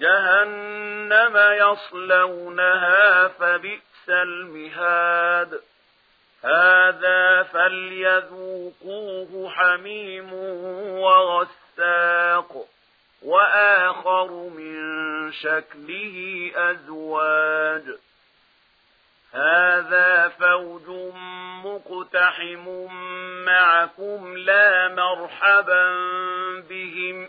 جهنم يصلونها فبئس المهاد. هذا فليذوقوه حميم وغساق وآخر من شكله أزواج. هذا فوج مقتحم معكم لا مرحبا بهم.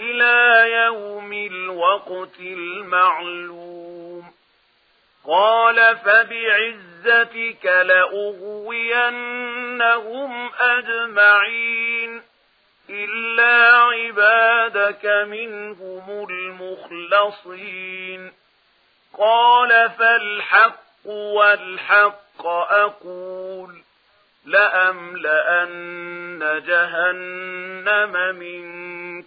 إلى يوم الوقت المعلوم. قال فبعزتك لأغوينهم أجمعين. إلا عبادك منهم المخلصين. قال فالحق والحق أقول. لأملأن جهنم من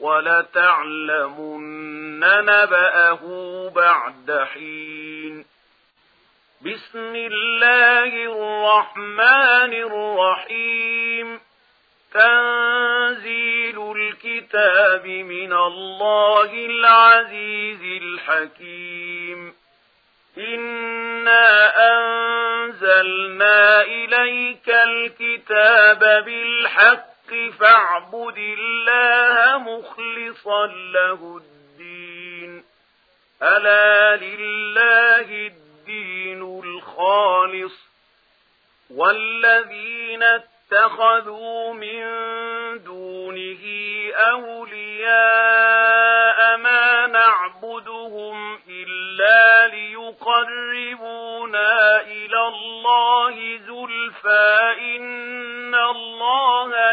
ولتعلمن نبأه بعد حين. بسم الله الرحمن الرحيم. تنزيل الكتاب من الله العزيز الحكيم. إنا أنزلنا إليك الكتاب بالحق فَاعْبُدِ اللَّهَ مُخْلِصًا لَهُ الدِّينَ. أَلَا لِلَّهِ الدِّينُ الْخَالِصُ. وَالَّذِينَ اتَّخَذُوا مِن دُونِهِ أَوْلِيَاءَ مَا نَعْبُدُهُمْ إِلَّا لِيُقَرِّبُونَا إِلَى اللَّهِ زُلْفَى إِنَّ اللَّهَ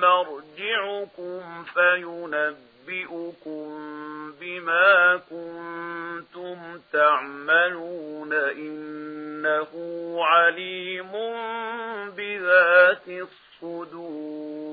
مرجعكم فينبئكم بما كنتم تعملون إنه عليم بذات الصدور